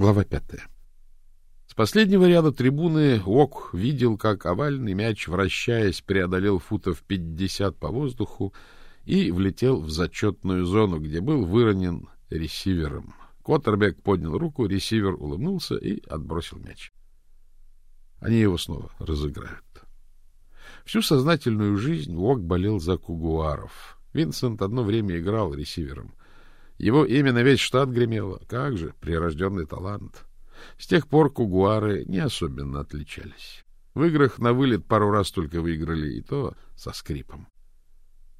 Глава пятая. С последнего ряда трибуны Ок видел, как овальный мяч, вращаясь, преодолел футов пятьдесят по воздуху и влетел в зачетную зону, где был выронен ресивером. Коттербек поднял руку, ресивер улыбнулся и отбросил мяч. Они его снова разыграют. Всю сознательную жизнь Ок болел за кугуаров. Винсент одно время играл ресивером. Его имя на весь штат гремело. Как же, прирожденный талант. С тех пор кугуары не особенно отличались. В играх на вылет пару раз только выиграли, и то со скрипом.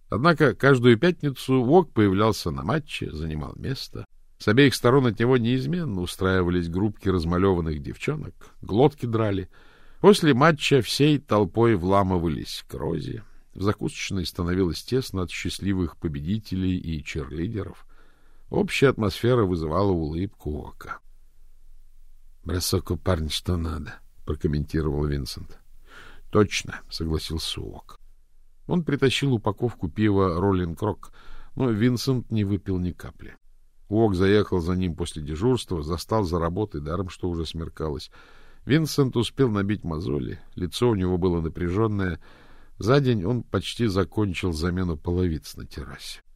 Однако каждую пятницу Вок появлялся на матче, занимал место. С обеих сторон от него неизменно устраивались группки размалеванных девчонок, глотки драли. После матча всей толпой вламывались к Розе. В закусочной становилось тесно от счастливых победителей и черлидеров. Общая атмосфера вызывала улыбку ока. — Бросок у парня что надо, — прокомментировал Винсент. — Точно, — согласился Ок. Он притащил упаковку пива «Роллинг Рок», но Винсент не выпил ни капли. Уок заехал за ним после дежурства, застал за работой, даром что уже смеркалось. Винсент успел набить мозоли, лицо у него было напряженное. За день он почти закончил замену половиц на террасе. —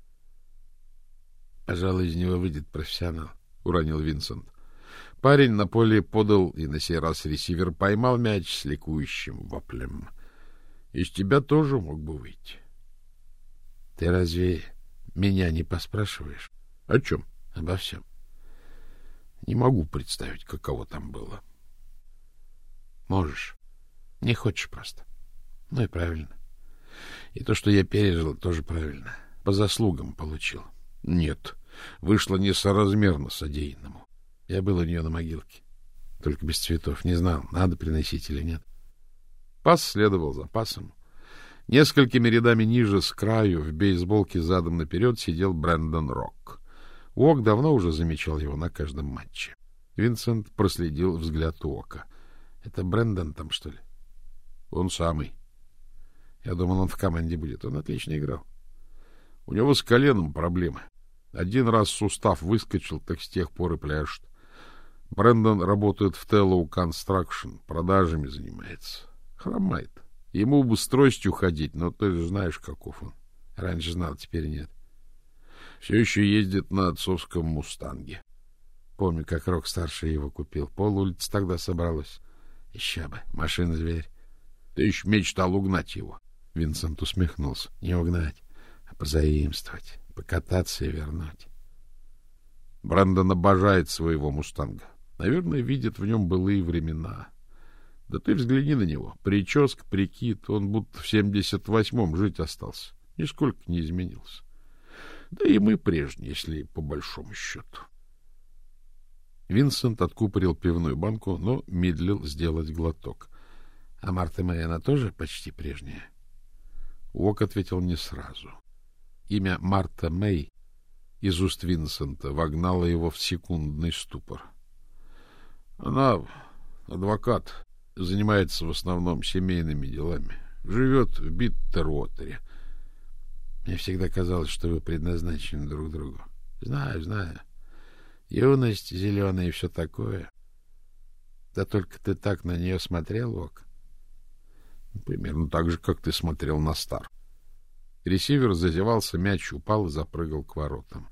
Пожалуй, из него выйдет профессионал, — уронил Винсент. Парень на поле подал, и на сей раз ресивер поймал мяч с ликующим воплем. Из тебя тоже мог бы выйти. — Ты разве меня не поспрашиваешь? — О чем? — Обо всем. Не могу представить, каково там было. — Можешь. Не хочешь просто. Ну и правильно. И то, что я пережил, тоже правильно. По заслугам получил. Нет, вышло несоразмерно содеянному. Я был у нее на могилке. Только без цветов. Не знал, надо приносить или нет. Пас следовал за пасом. Несколькими рядами ниже, с краю, в бейсболке задом наперед, сидел Брэндон Рок. Уок давно уже замечал его на каждом матче. Винсент проследил взгляд Уока. — Это Брэндон там, что ли? — Он самый. Я думал, он в команде будет. Он отлично играл. У него с коленом проблемы. Один раз сустав выскочил, так с тех пор и пляшет. Брэндон работает в Tellow Construction, продажами занимается. Хромает. Ему бы с тростью ходить, но ты же знаешь, каков он. Раньше знал, теперь нет. Все еще ездит на отцовском «Мустанге». Помню, как Рок-старший его купил. Пол улицы тогда собралось. Еще бы, машина-зверь. Ты еще мечтал угнать его. Винсент усмехнулся. Не угнать, а позаимствовать, покататься и вернуть. Брэндон обожает своего «Мустанга». Наверное, видит в нем былые времена. Да ты взгляни на него. Прическа, прикид, он будто в семьдесят восьмом жить остался. Нисколько не изменился. Да и мы прежние, если по большому счету. Винсент откупорил пивную банку, но медлил сделать глоток. — А Марта моя, она тоже почти прежняя? Уок ответил не сразу. Имя Марта Мэй из уст Винсента вогнало его в секундный ступор. — Она адвокат, занимается в основном семейными делами. Живет в Биттеруотере. Мне всегда казалось, что вы предназначены друг другу. Знаю, знаю. Юность зеленая и все такое. Да только ты так на нее смотрел, Ок. Примерно так же, как ты смотрел на Стар. Ресивер зазевался, мяч упал и запрыгал к воротам.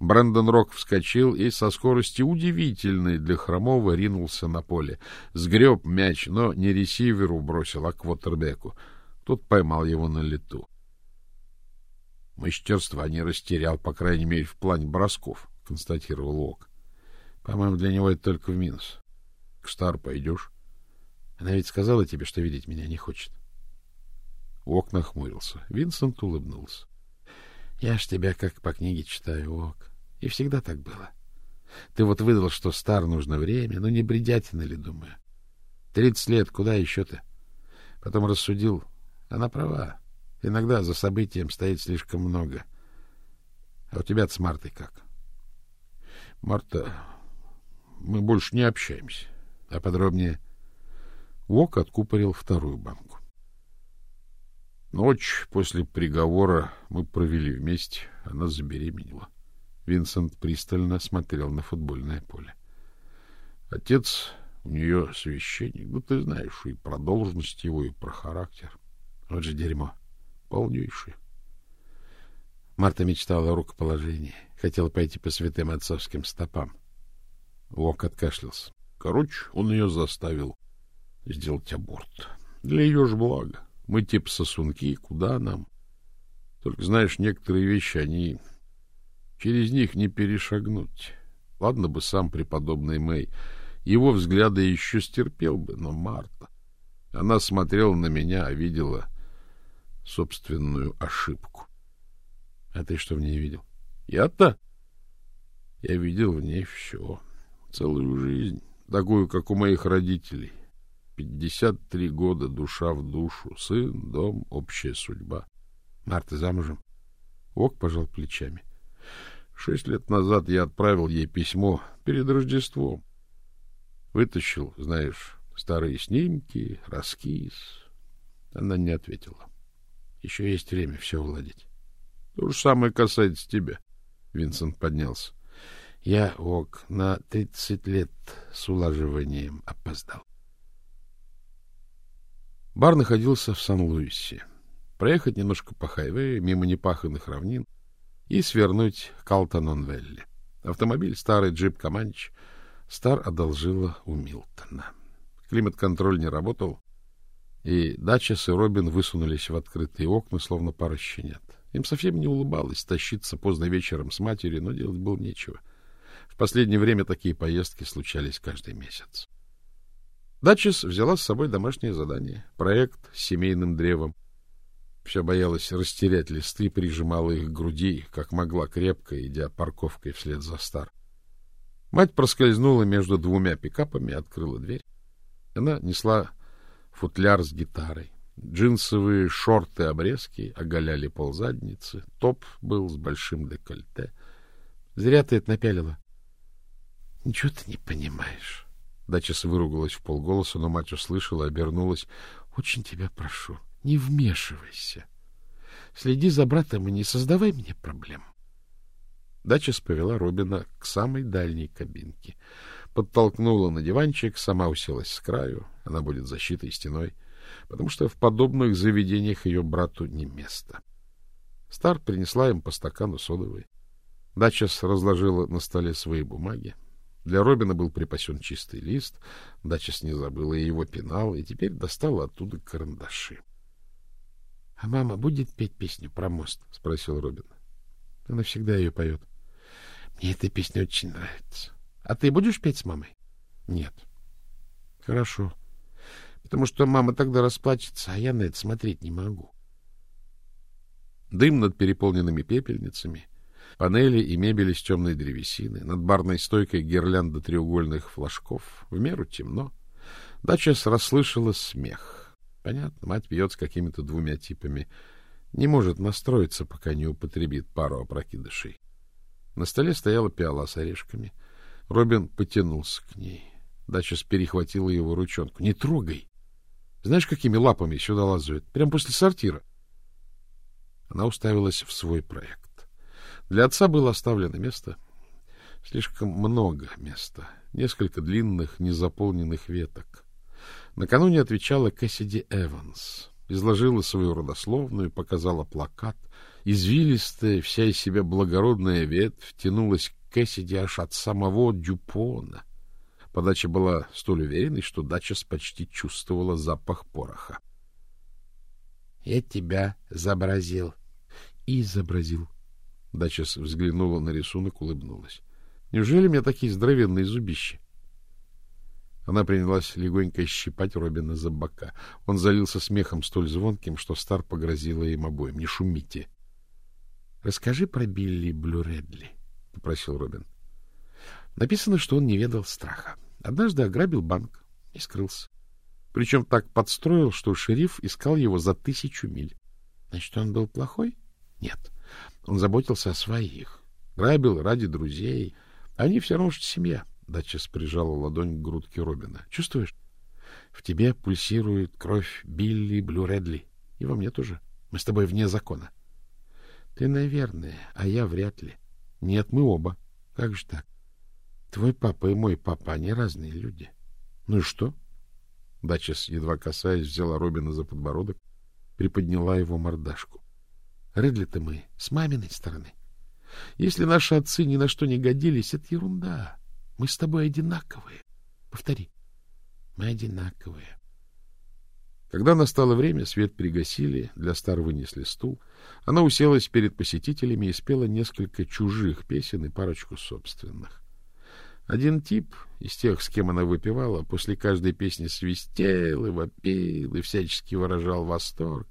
Брэндон Рок вскочил и со скорости удивительной для Хромова ринулся на поле. Сгреб мяч, но не ресиверу бросил, а квотербеку. Тот поймал его на лету. Мастерства не растерял, по крайней мере, в плане бросков, констатировал Ок. По-моему, для него это только в минус. К Стар пойдешь? Она ведь сказала тебе, что видеть меня не хочет. Ок нахмурился. Винсент улыбнулся. Я ж тебя как по книге читаю, Ок. И всегда так было. Ты вот выдал, что стар нужно время, но не бредятина ли, думаю. Тридцать лет, куда еще-то? Потом рассудил. Она права. Иногда за событием стоит слишком много. А у тебя с Мартой как? Марта, мы больше не общаемся. А подробнее? Вок откупорил вторую банку. Ночь после приговора мы провели вместе. Она забеременела. Винсент пристально смотрел на футбольное поле. Отец у нее священник. Ну, ты знаешь и про должность его, и про характер. Вот же дерьмо. Полнейшее. Марта мечтала о рукоположении. Хотела пойти по святым отцовским стопам. Лок откашлялся. Короче, он ее заставил сделать аборт. Для ее же блага. Мы типа сосунки, куда нам? Только, знаешь, некоторые вещи, они... Через них не перешагнуть. Ладно бы сам преподобный Мэй. Его взгляды еще стерпел бы, но Марта... Она смотрела на меня, а видела собственную ошибку. А ты что в ней видел? Я-то? Я видел в ней все. Целую жизнь. Такую, как у моих родителей. Пятьдесят три года душа в душу. Сын, дом, общая судьба. Марта замужем? Ок пожал плечами. Шесть лет назад я отправил ей письмо перед Рождеством. Вытащил, знаешь, старые снимки, раскис. Она не ответила. Еще есть время все уладить. То же самое касается тебя. Винсент поднялся. Я, Ок, на тридцать лет с улаживанием опоздал. Бар находился в Сан-Луисе. Проехать немножко по хайвею, мимо непаханных равнин и свернуть к Алтанон-Велли. Автомобиль, старый джип Команч, Стар одолжила у Милтона. Климат-контроль не работал, и Дачес и Робин высунулись в открытые окна, словно пара щенят. Им совсем не улыбалось тащиться поздно вечером с матерью, но делать было нечего. В последнее время такие поездки случались каждый месяц. Дачес взяла с собой домашнее задание — проект с семейным древом. Все боялась растерять листы, прижимала их к груди, как могла крепко, идя парковкой вслед за Стар. Мать проскользнула между двумя пикапами, открыла дверь. Она несла футляр с гитарой. Джинсовые шорты-обрезки оголяли ползадницы. Топ был с большим декольте. — Зря ты это напялила. — Ничего ты не понимаешь. Дачес выругалась в полголоса, но мать услышала, обернулась. — Очень тебя прошу, не вмешивайся. Следи за братом и не создавай мне проблем. Дачес повела Робина к самой дальней кабинке. Подтолкнула на диванчик, сама уселась с краю. Она будет защитой стеной потому что в подобных заведениях ее брату не место. Стар принесла им по стакану содовой. Дачес разложила на столе свои бумаги. Для Робина был припасен чистый лист. Дачес не забыла и его пенал, и теперь достала оттуда карандаши. — А мама будет петь песню про мост? — спросил Робин. — Она всегда ее поет. — Мне эта песня очень нравится. — А ты будешь петь с мамой? — Нет. — Хорошо потому что мама тогда расплачется, а я на это смотреть не могу. Дым над переполненными пепельницами, панели и мебель из темной древесины, над барной стойкой гирлянда треугольных флажков. В меру темно. Дача расслышала смех. Понятно, мать пьет с какими-то двумя типами. Не может настроиться, пока не употребит пару опрокидышей. На столе стояла пиала с орешками. Робин потянулся к ней. Дача перехватила его ручонку. — Не трогай! Знаешь, какими лапами сюда лазают? Прямо после сортира. Она уставилась в свой проект. Для отца было оставлено место. Слишком много места. Несколько длинных, незаполненных веток. Накануне отвечала Кэссиди Эванс. Изложила свою родословную, показала плакат. Извилистая, вся из себя благородная ветвь тянулась к Кэссиди аж от самого Дюпона. Подача была столь уверенной, что Дачес почти чувствовала запах пороха. — Я тебя И изобразил. Дачес взглянула на рисунок, улыбнулась. — Неужели у меня такие здоровенные зубища? Она принялась легонько щипать Робина за бока. Он залился смехом столь звонким, что Стар погрозила им обоим. — Не шумите. — Расскажи про Билли Блюредли, — попросил Робин. — Написано, что он не ведал страха. Однажды ограбил банк и скрылся. Причем так подстроил, что шериф искал его за тысячу миль. Значит, он был плохой? Нет. Он заботился о своих. Грабил ради друзей. Они все равно, что семья. Датчис прижала ладонь к грудке Робина. Чувствуешь? В тебе пульсирует кровь Билли Блю Редли. И во мне тоже. Мы с тобой вне закона. Ты, наверное, а я вряд ли. Нет, мы оба. Как же так? Твой папа и мой папа, они разные люди. Ну и что? Дачес, едва касаясь, взяла Робина за подбородок, приподняла его мордашку. Редли-то мы с маминой стороны. Если наши отцы ни на что не годились, это ерунда. Мы с тобой одинаковые. Повтори. Мы одинаковые. Когда настало время, свет пригасили, для Стар вынесли стул. Она уселась перед посетителями и спела несколько чужих песен и парочку собственных. Один тип из тех, с кем она выпивала, после каждой песни свистел и вопил и всячески выражал восторг.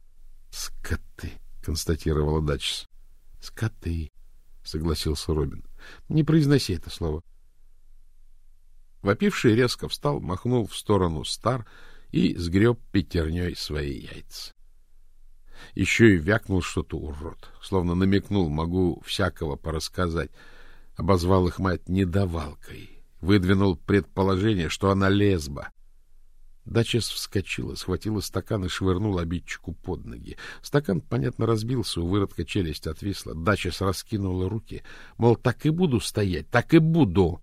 — Скоты! — констатировала Датчис. — Скоты! — согласился Робин. — Не произноси это слово. Вопивший резко встал, махнул в сторону Стар и сгреб пятерней свои яйца. Еще и вякнул что-то урод, словно намекнул, могу всякого порассказать. Обозвал их мать недовалкой, выдвинул предположение, что она лесба. Дачес вскочила, схватила стакан и швырнула обидчику под ноги. Стакан, понятно, разбился, у выродка челюсть отвисла. Дачес раскинула руки, мол, так и буду стоять, так и буду.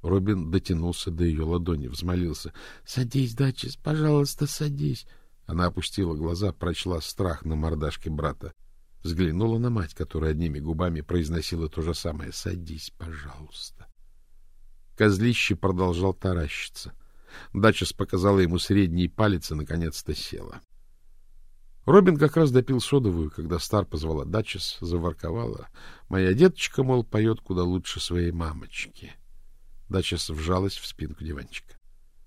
Робин дотянулся до ее ладони, взмолился. — Садись, Дачес, пожалуйста, садись. Она опустила глаза, прочла страх на мордашке брата. Взглянула на мать, которая одними губами произносила то же самое. — Садись, пожалуйста. Козлище продолжал таращиться. Дачес показала ему средний палец и, наконец-то, села. Робин как раз допил содовую, когда Стар позвала Дачес, заворковала. Моя деточка, мол, поет куда лучше своей мамочки. — Дачес вжалась в спинку диванчика.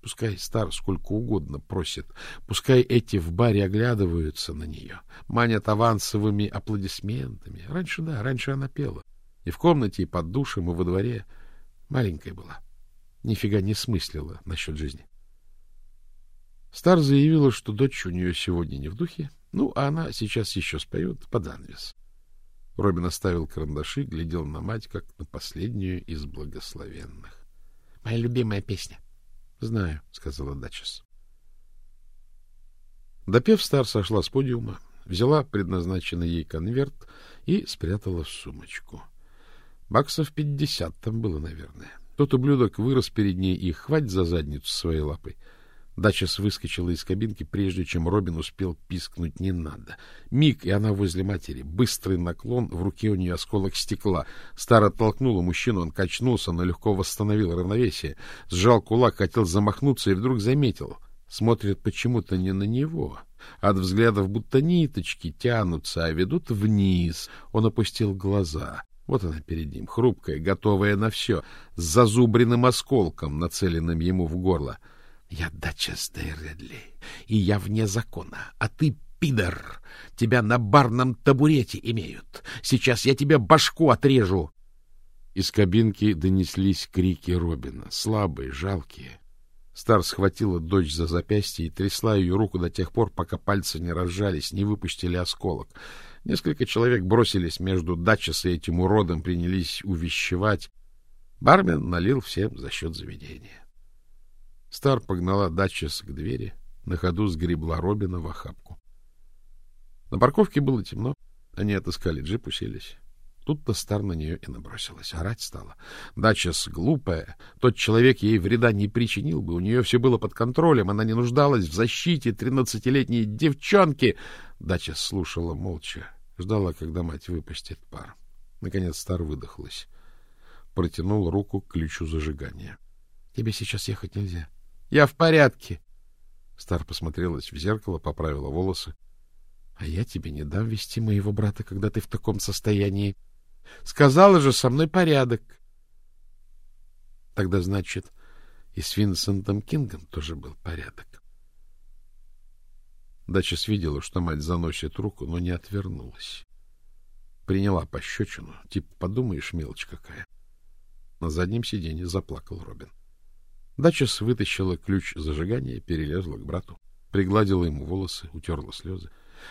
Пускай Стар сколько угодно просит, пускай эти в баре оглядываются на нее, манят авансовыми аплодисментами. Раньше, да, раньше она пела. И в комнате, и под душем, и во дворе. Маленькая была. Нифига не смыслила насчет жизни. Стар заявила, что дочь у нее сегодня не в духе, ну, а она сейчас еще споет под занавес. Робин оставил карандаши, глядел на мать, как на последнюю из благословенных. Моя любимая песня. — Знаю, — сказала Дачес. Допев, Стар сошла с подиума, взяла предназначенный ей конверт и спрятала в сумочку. Баксов пятьдесят там было, наверное. Тот ублюдок вырос перед ней и хвать за задницу своей лапой — Дачес выскочила из кабинки, прежде чем Робин успел пискнуть «не надо». Миг, и она возле матери. Быстрый наклон, в руке у нее осколок стекла. Стар оттолкнула мужчину, он качнулся, но легко восстановил равновесие. Сжал кулак, хотел замахнуться и вдруг заметил. Смотрит почему-то не на него. От взглядов будто ниточки тянутся, а ведут вниз. Он опустил глаза. Вот она перед ним, хрупкая, готовая на все, с зазубренным осколком, нацеленным ему в горло. — я Дачестей Редли, и я вне закона, а ты пидор. Тебя на барном табурете имеют. Сейчас я тебе башку отрежу. Из кабинки донеслись крики Робина, слабые, жалкие. Стар схватила дочь за запястье и трясла ее руку до тех пор, пока пальцы не разжались, не выпустили осколок. Несколько человек бросились между Дачес и этим уродом, принялись увещевать. Бармен налил всем за счет заведения. Стар погнала Датчес к двери, на ходу сгребла Робина в охапку. На парковке было темно. Они отыскали джип, уселись. Тут-то Стар на нее и набросилась. Орать стала. Датчес глупая. Тот человек ей вреда не причинил бы. У нее все было под контролем. Она не нуждалась в защите тринадцатилетней девчонки. Датчес слушала молча. Ждала, когда мать выпустит пар. Наконец Стар выдохлась. Протянул руку к ключу зажигания. — Тебе сейчас ехать нельзя. Я в порядке. Стар посмотрелась в зеркало, поправила волосы. — А я тебе не дам вести моего брата, когда ты в таком состоянии. Сказала же, со мной порядок. Тогда, значит, и с Винсентом Кингом тоже был порядок. Дача видела, что мать заносит руку, но не отвернулась. Приняла пощечину. Типа, подумаешь, мелочь какая. На заднем сиденье заплакал Робин. Дачес вытащила ключ зажигания, перелезла к брату, пригладила ему волосы, утерла слезы,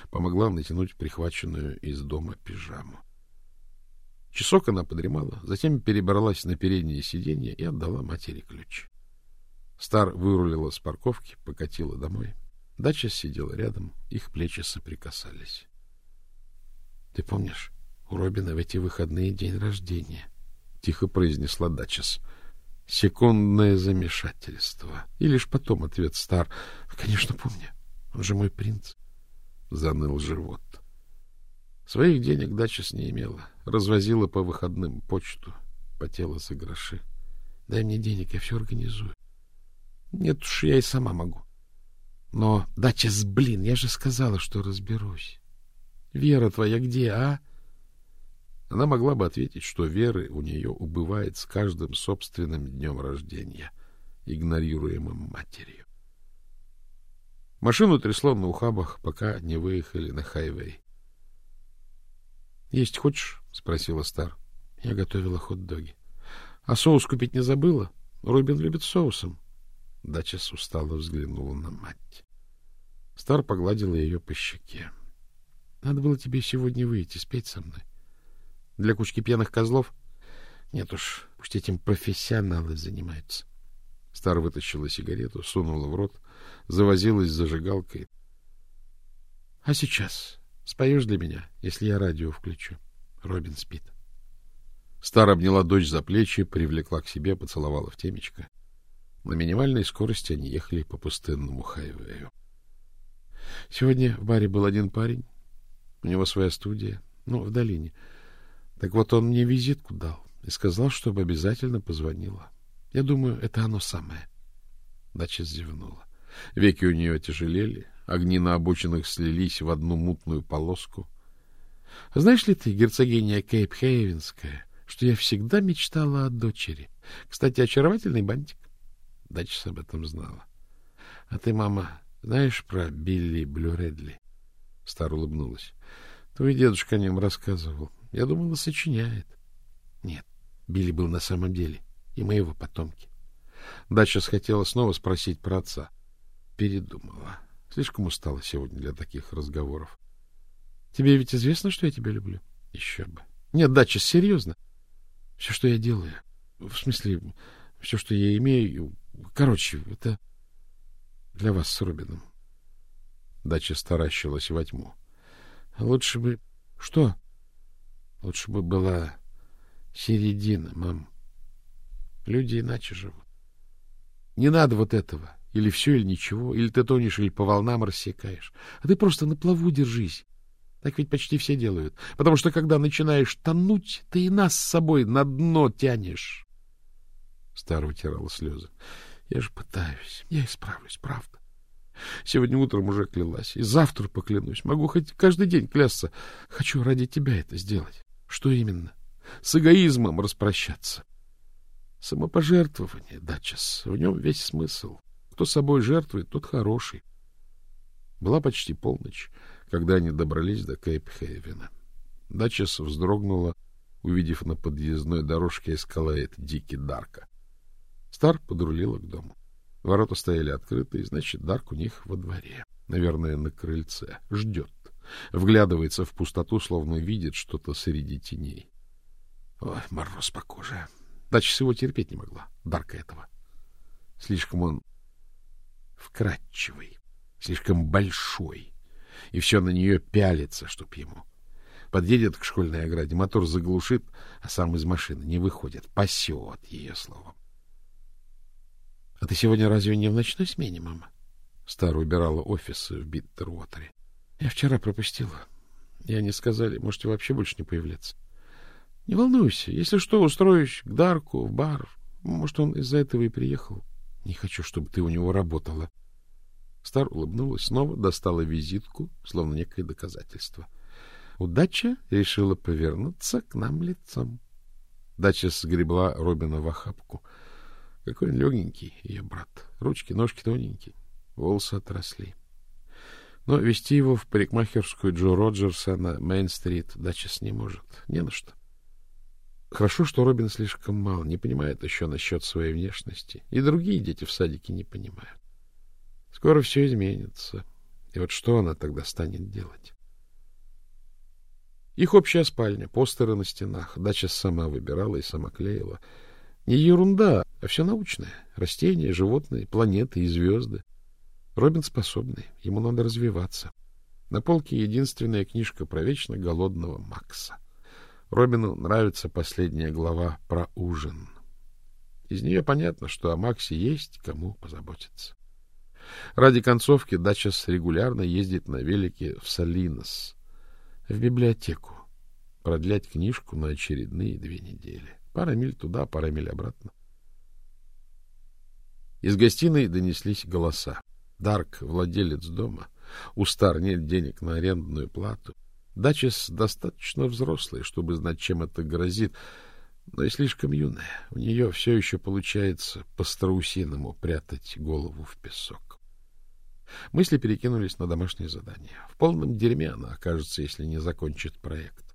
помогла натянуть прихваченную из дома пижаму. Часок она подремала, затем перебралась на переднее сиденье и отдала матери ключ. Стар вырулила с парковки, покатила домой. Дача сидела рядом, их плечи соприкасались. — Ты помнишь, у Робина в эти выходные день рождения? — тихо произнесла Дачес. Секундное замешательство. И лишь потом ответ Стар. — Конечно, помню. Он же мой принц. Заныл живот. Своих денег дача с не имела. Развозила по выходным почту. Потела за гроши. Дай мне денег, я все организую. Нет уж, я и сама могу. Но, дача с блин, я же сказала, что разберусь. Вера твоя где, а? Она могла бы ответить, что веры у нее убывает с каждым собственным днем рождения, игнорируемым матерью. Машину трясло на ухабах, пока не выехали на хайвей. — Есть хочешь? — спросила Стар. Я готовила хот-доги. — А соус купить не забыла? Робин любит соусом. Дачес устало взглянула на мать. Стар погладила ее по щеке. — Надо было тебе сегодня выйти, спеть со мной. Для кучки пьяных козлов? Нет уж, пусть этим профессионалы занимаются. Стар вытащила сигарету, сунула в рот, завозилась зажигалкой. — А сейчас споешь для меня, если я радио включу? Робин спит. Стар обняла дочь за плечи, привлекла к себе, поцеловала в темечко. На минимальной скорости они ехали по пустынному хайвею. Сегодня в баре был один парень. У него своя студия, ну, в долине. Так вот, он мне визитку дал и сказал, чтобы обязательно позвонила. Я думаю, это оно самое. Дача зевнула. Веки у нее тяжелели, огни на обочинах слились в одну мутную полоску. Знаешь ли ты, герцогиня Кейп-Хейвенская, что я всегда мечтала о дочери? Кстати, очаровательный бантик. Дача об этом знала. А ты, мама, знаешь про Билли Блюредли? Стар улыбнулась. Твой дедушка о нем рассказывал. Я думала, сочиняет. Нет, Билли был на самом деле, и мы его потомки. Дача хотела снова спросить про отца. Передумала. Слишком устала сегодня для таких разговоров. Тебе ведь известно, что я тебя люблю? Еще бы. Нет, Дача, серьезно. Все, что я делаю, в смысле, все, что я имею, короче, это для вас с Робином. Дача старащилась во тьму. Лучше бы... Что? Лучше бы была середина, мам. Люди иначе живут. Не надо вот этого. Или все, или ничего. Или ты тонешь, или по волнам рассекаешь. А ты просто на плаву держись. Так ведь почти все делают. Потому что, когда начинаешь тонуть, ты и нас с собой на дно тянешь. Стар вытирала слезы. Я же пытаюсь. Я исправлюсь, правда. Сегодня утром уже клялась. И завтра поклянусь. Могу хоть каждый день клясться. Хочу ради тебя это сделать. Что именно? С эгоизмом распрощаться. Самопожертвование, Дачес. В нем весь смысл. Кто собой жертвует, тот хороший. Была почти полночь, когда они добрались до Кейп-Хейвена. Дачес вздрогнула, увидев на подъездной дорожке эскалейт Дики Дарка. Стар подрулила к дому. Ворота стояли открытые, значит, Дарк у них во дворе. Наверное, на крыльце. Ждет. Вглядывается в пустоту, словно видит что-то среди теней. Ой, мороз по коже. Дача его терпеть не могла, Дарка этого. Слишком он вкрадчивый, слишком большой, и все на нее пялится, чтоб ему. Подъедет к школьной ограде, мотор заглушит, а сам из машины не выходит, пасет ее словом. — А ты сегодня разве не в ночной смене, мама? Стар убирала офисы в Биттеруотере. Я вчера пропустила. Я не сказали, можете вообще больше не появляться. Не волнуйся, если что, устроюсь к Дарку в бар. Может, он из-за этого и приехал. Не хочу, чтобы ты у него работала. Стар улыбнулась, снова достала визитку, словно некое доказательство. Удача решила повернуться к нам лицом. Дача сгребла Робина в охапку. Какой он легенький, ее брат. Ручки, ножки тоненькие, волосы отросли. Но вести его в парикмахерскую Джо Роджерса на Мейн-стрит Дачес не может. Не на что. Хорошо, что Робин слишком мал, не понимает еще насчет своей внешности. И другие дети в садике не понимают. Скоро все изменится. И вот что она тогда станет делать? Их общая спальня, постеры на стенах. Дача сама выбирала и сама клеила. Не ерунда, а все научное. Растения, животные, планеты и звезды. Робин способный, ему надо развиваться. На полке единственная книжка про вечно голодного Макса. Робину нравится последняя глава про ужин. Из нее понятно, что о Максе есть кому позаботиться. Ради концовки Дачес регулярно ездит на велике в Салинос, в библиотеку, продлять книжку на очередные две недели. Пара миль туда, пара миль обратно. Из гостиной донеслись голоса. Дарк, владелец дома, у Стар нет денег на арендную плату. Дачес достаточно взрослая, чтобы знать, чем это грозит, но и слишком юная. У нее все еще получается по-страусиному прятать голову в песок. Мысли перекинулись на домашнее задание. В полном дерьме она окажется, если не закончит проект.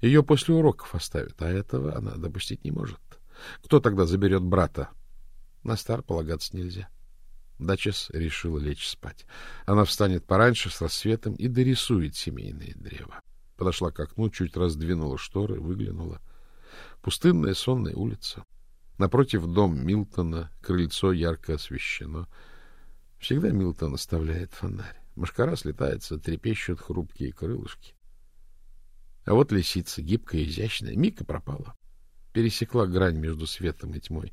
Ее после уроков оставят, а этого она допустить не может. Кто тогда заберет брата? На стар полагаться нельзя. Дачес решила лечь спать. Она встанет пораньше с рассветом и дорисует семейное древо. Подошла к окну, чуть раздвинула шторы, выглянула. Пустынная сонная улица. Напротив дом Милтона, крыльцо ярко освещено. Всегда Милтон оставляет фонарь. Машкара слетается, трепещут хрупкие крылышки. А вот лисица, гибкая изящная, Мика пропала. Пересекла грань между светом и тьмой.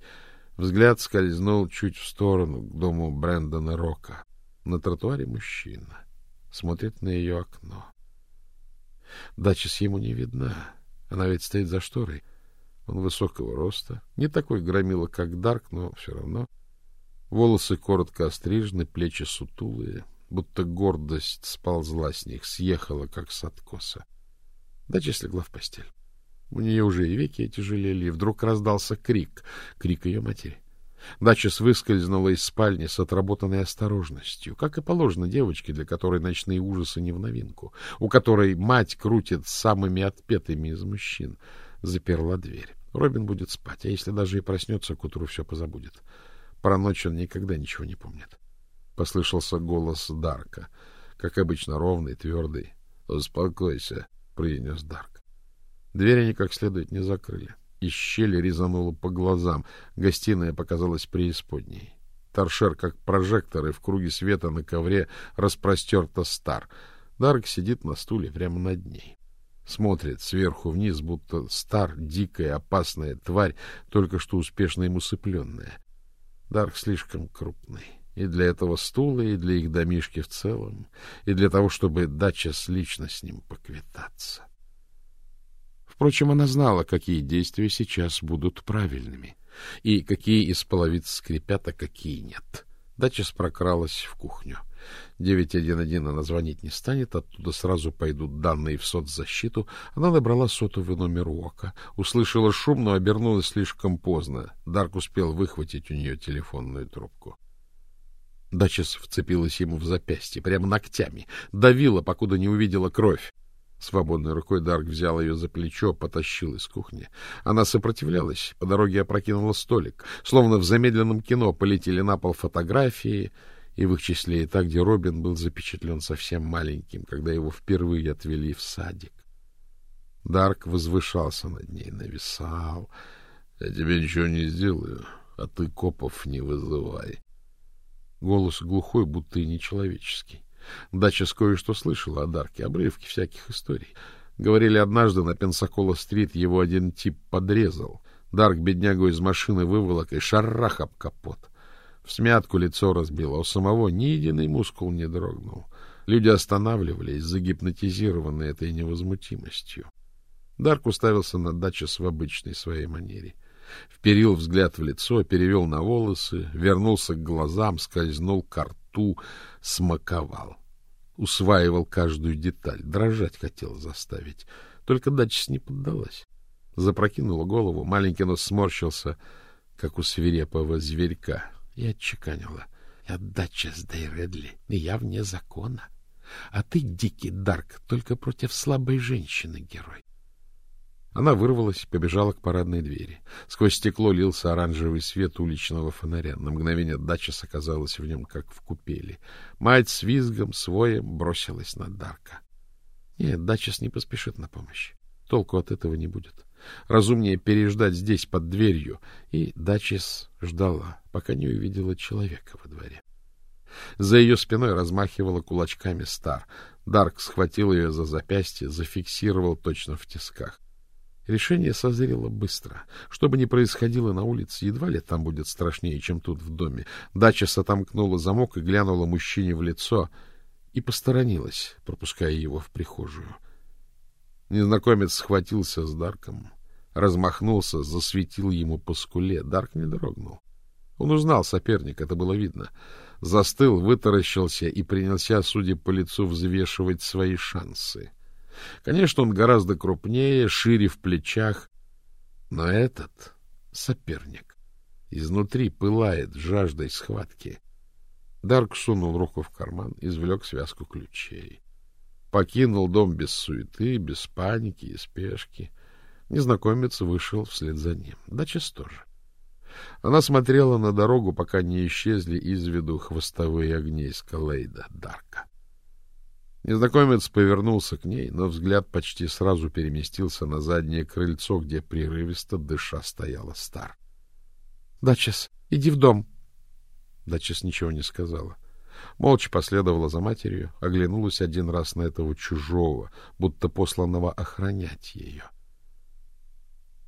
Взгляд скользнул чуть в сторону, к дому Брэндона Рока. На тротуаре мужчина. Смотрит на ее окно. Дача с ему не видна. Она ведь стоит за шторой. Он высокого роста. Не такой громила, как Дарк, но все равно. Волосы коротко острижены, плечи сутулые. Будто гордость сползла с них, съехала, как с откоса. Дача слегла в постель. У нее уже и веки тяжелели, и вдруг раздался крик, крик ее матери. Дачес выскользнула из спальни с отработанной осторожностью, как и положено девочке, для которой ночные ужасы не в новинку, у которой мать крутит самыми отпетыми из мужчин. Заперла дверь. Робин будет спать, а если даже и проснется, к утру все позабудет. Про ночь он никогда ничего не помнит. Послышался голос Дарка, как обычно ровный, твердый. — Успокойся, — произнес Дарк. Двери они как следует не закрыли. Из щели резануло по глазам. Гостиная показалась преисподней. Торшер, как прожектор, и в круге света на ковре распростерта стар. Дарк сидит на стуле прямо над ней. Смотрит сверху вниз, будто стар, дикая, опасная тварь, только что успешно ему сыпленная. Дарк слишком крупный. И для этого стула, и для их домишки в целом, и для того, чтобы дача с лично с ним поквитаться. Впрочем, она знала, какие действия сейчас будут правильными, и какие из половиц скрипят, а какие нет. Дача прокралась в кухню. 911 она звонить не станет, оттуда сразу пойдут данные в соцзащиту. Она набрала сотовый номер Уока, услышала шум, но обернулась слишком поздно. Дарк успел выхватить у нее телефонную трубку. Дачес вцепилась ему в запястье, прямо ногтями, давила, покуда не увидела кровь. Свободной рукой Дарк взял ее за плечо, потащил из кухни. Она сопротивлялась, по дороге опрокинула столик. Словно в замедленном кино полетели на пол фотографии, и в их числе и та, где Робин был запечатлен совсем маленьким, когда его впервые отвели в садик. Дарк возвышался над ней, нависал. — Я тебе ничего не сделаю, а ты копов не вызывай. Голос глухой, будто и нечеловеческий. Дача кое-что слышала о Дарке, обрывки всяких историй. Говорили, однажды на Пенсакола-стрит его один тип подрезал. Дарк беднягу из машины выволок и шарах об капот. В смятку лицо разбило, у самого ни единый мускул не дрогнул. Люди останавливались, загипнотизированные этой невозмутимостью. Дарк уставился на дачу в обычной своей манере. Вперил взгляд в лицо, перевел на волосы, вернулся к глазам, скользнул к рту, смаковал. Усваивал каждую деталь, дрожать хотел заставить. Только Датчис не поддалась. Запрокинула голову, маленький нос сморщился, как у свирепого зверька, и отчеканила. — Я Датчис Дейредли, и я вне закона. А ты, дикий Дарк, только против слабой женщины герой. Она вырвалась, побежала к парадной двери. Сквозь стекло лился оранжевый свет уличного фонаря. На мгновение дача оказалась в нем, как в купели. Мать с визгом, своем бросилась на Дарка. Нет, Дачес не поспешит на помощь. Толку от этого не будет. Разумнее переждать здесь, под дверью. И Дачес ждала, пока не увидела человека во дворе. За ее спиной размахивала кулачками Стар. Дарк схватил ее за запястье, зафиксировал точно в тисках. Решение созрело быстро. Что бы ни происходило на улице, едва ли там будет страшнее, чем тут в доме. Дача отомкнула замок и глянула мужчине в лицо и посторонилась, пропуская его в прихожую. Незнакомец схватился с Дарком, размахнулся, засветил ему по скуле. Дарк не дрогнул. Он узнал соперника, это было видно. Застыл, вытаращился и принялся, судя по лицу, взвешивать свои шансы. Конечно, он гораздо крупнее, шире в плечах, но этот соперник изнутри пылает жаждой схватки. Дарк сунул руку в карман, извлек связку ключей. Покинул дом без суеты, без паники и спешки. Незнакомец вышел вслед за ним. Дачес тоже. Она смотрела на дорогу, пока не исчезли из виду хвостовые огни Скалейда Дарка. Незнакомец повернулся к ней, но взгляд почти сразу переместился на заднее крыльцо, где прерывисто дыша стояла Стар. — Дачес, иди в дом. Дачес ничего не сказала. Молча последовала за матерью, оглянулась один раз на этого чужого, будто посланного охранять ее.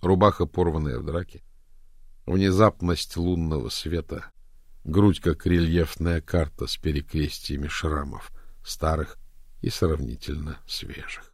Рубаха, порванная в драке, внезапность лунного света, грудь, как рельефная карта с перекрестиями шрамов, старых и сравнительно свежих.